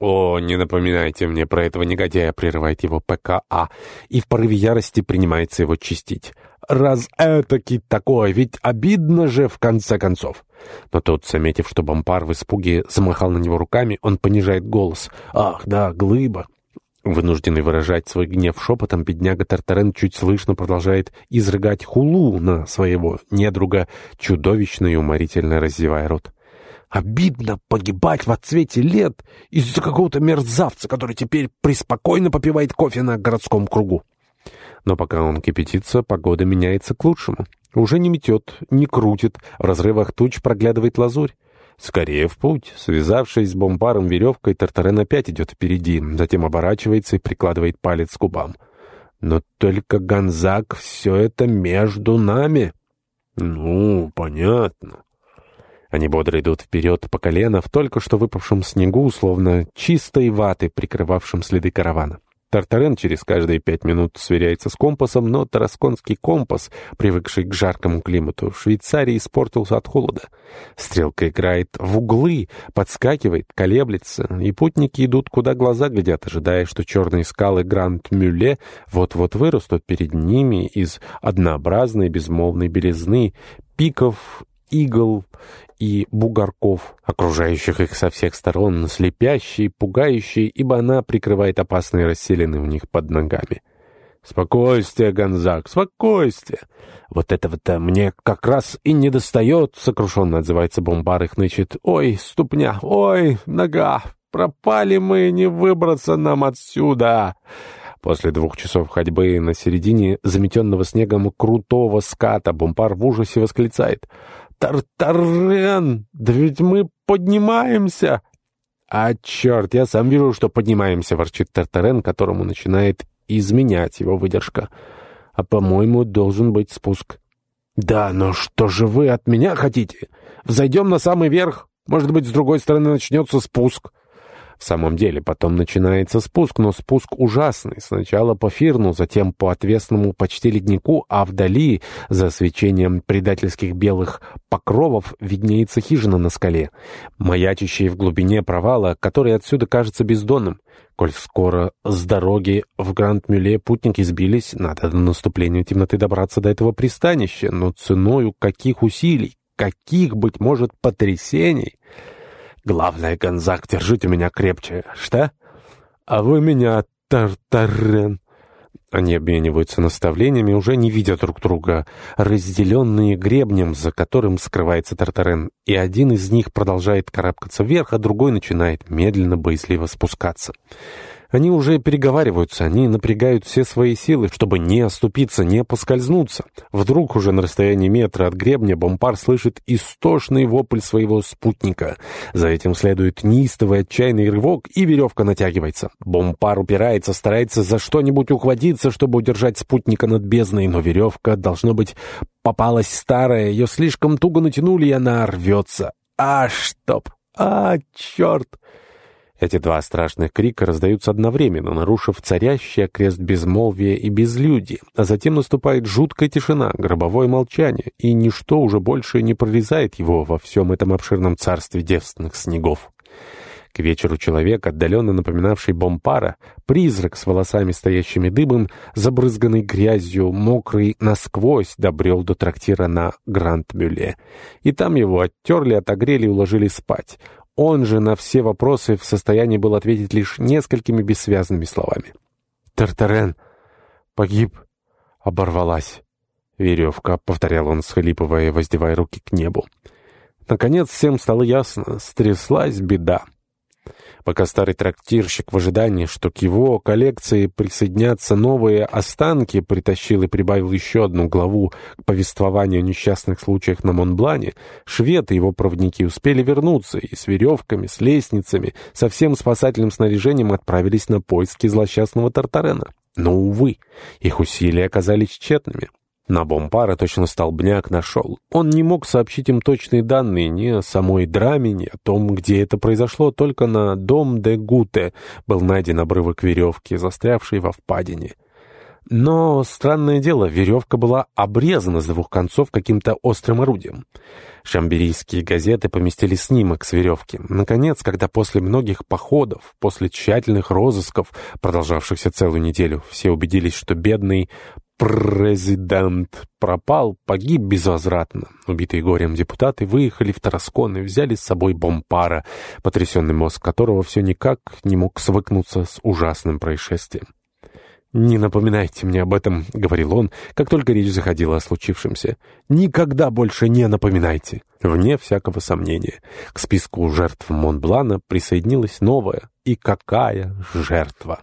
«О, не напоминайте мне про этого негодяя», — прерывает его ПКА, и в порыве ярости принимается его чистить. «Раз этакий такой, ведь обидно же в конце концов». Но тот, заметив, что бомпар в испуге замахал на него руками, он понижает голос. «Ах, да, глыба!» Вынужденный выражать свой гнев шепотом, бедняга Тартарен чуть слышно продолжает изрыгать хулу на своего недруга, чудовищно и уморительно раздевая рот. Обидно погибать в отцвете лет из-за какого-то мерзавца, который теперь преспокойно попивает кофе на городском кругу. Но пока он кипятится, погода меняется к лучшему. Уже не метет, не крутит, в разрывах туч проглядывает лазурь. Скорее в путь. Связавшись с бомбаром веревкой, Тартарен опять идет впереди, затем оборачивается и прикладывает палец к губам. Но только Гонзак все это между нами. Ну, понятно. Они бодро идут вперед по колено в только что выпавшем снегу, словно чистой ваты, прикрывавшем следы каравана. Тартарен через каждые пять минут сверяется с компасом, но тарасконский компас, привыкший к жаркому климату, в Швейцарии испортился от холода. Стрелка играет в углы, подскакивает, колеблется, и путники идут, куда глаза глядят, ожидая, что черные скалы Гранд-Мюле вот-вот вырастут перед ними из однообразной безмолвной белизны, пиков игл и бугорков, окружающих их со всех сторон, слепящей, пугающей, ибо она прикрывает опасные расселены у них под ногами. «Спокойствие, Гонзак, спокойствие!» «Вот этого-то мне как раз и не достает!» — сокрушенно отзывается бомбар и хнычет. «Ой, ступня! Ой, нога! Пропали мы, не выбраться нам отсюда!» После двух часов ходьбы на середине заметенного снегом крутого ската бомбар в ужасе восклицает. «Тартарен! Да ведь мы поднимаемся!» «А, черт, я сам вижу, что поднимаемся», — ворчит Тартарен, которому начинает изменять его выдержка. «А, по-моему, должен быть спуск». «Да, но что же вы от меня хотите? Взойдем на самый верх. Может быть, с другой стороны начнется спуск». В самом деле, потом начинается спуск, но спуск ужасный. Сначала по фирну, затем по отвесному почти леднику, а вдали, за свечением предательских белых покровов, виднеется хижина на скале, маячащая в глубине провала, который отсюда кажется бездонным. Коль скоро с дороги в Гранд-Мюле путники сбились, надо до наступления темноты добраться до этого пристанища, но ценою каких усилий, каких, быть может, потрясений... Главное, Гонзак, держите меня крепче. Что? А вы меня, Тартарен. Они обмениваются наставлениями, уже не видя друг друга, разделенные гребнем, за которым скрывается Тартарен, и один из них продолжает карабкаться вверх, а другой начинает медленно, боязливо спускаться. Они уже переговариваются, они напрягают все свои силы, чтобы не оступиться, не поскользнуться. Вдруг уже на расстоянии метра от гребня Бомпар слышит истошный вопль своего спутника. За этим следует неистовый отчаянный рывок, и веревка натягивается. Бомпар упирается, старается за что-нибудь ухватиться, чтобы удержать спутника над бездной, но веревка, должно быть, попалась старая, ее слишком туго натянули, и она рвется. А, чтоб! А, черт! Эти два страшных крика раздаются одновременно, нарушив царящий окрест безмолвия и безлюдия, а затем наступает жуткая тишина, гробовое молчание, и ничто уже больше не прорезает его во всем этом обширном царстве девственных снегов. К вечеру человек, отдаленно напоминавший бомпара, призрак с волосами стоящими дыбом, забрызганный грязью, мокрый насквозь, добрел до трактира на Гранд-Мюле. И там его оттерли, отогрели и уложили спать. Он же на все вопросы в состоянии был ответить лишь несколькими бессвязными словами. «Тартарен погиб, оборвалась». «Веревка», — повторял он, схлипывая воздевая руки к небу. Наконец всем стало ясно, стряслась беда. Пока старый трактирщик в ожидании, что к его коллекции присоединятся новые останки, притащил и прибавил еще одну главу к повествованию о несчастных случаях на Монблане, швед и его проводники успели вернуться и с веревками, с лестницами, со всем спасательным снаряжением отправились на поиски злосчастного Тартарена. Но, увы, их усилия оказались тщетными. На Бомпара точно столбняк нашел. Он не мог сообщить им точные данные ни о самой драме, ни о том, где это произошло, только на дом де Гуте был найден обрывок веревки, застрявший во впадине. Но, странное дело, веревка была обрезана с двух концов каким-то острым орудием. Шамберийские газеты поместили снимок с веревки. Наконец, когда после многих походов, после тщательных розысков, продолжавшихся целую неделю, все убедились, что бедный президент пропал, погиб безвозвратно. Убитые горем депутаты выехали в Тараскон и взяли с собой бомпара, потрясенный мозг которого все никак не мог свыкнуться с ужасным происшествием. «Не напоминайте мне об этом», — говорил он, как только речь заходила о случившемся. «Никогда больше не напоминайте». Вне всякого сомнения, к списку жертв Монблана присоединилась новая. И какая жертва!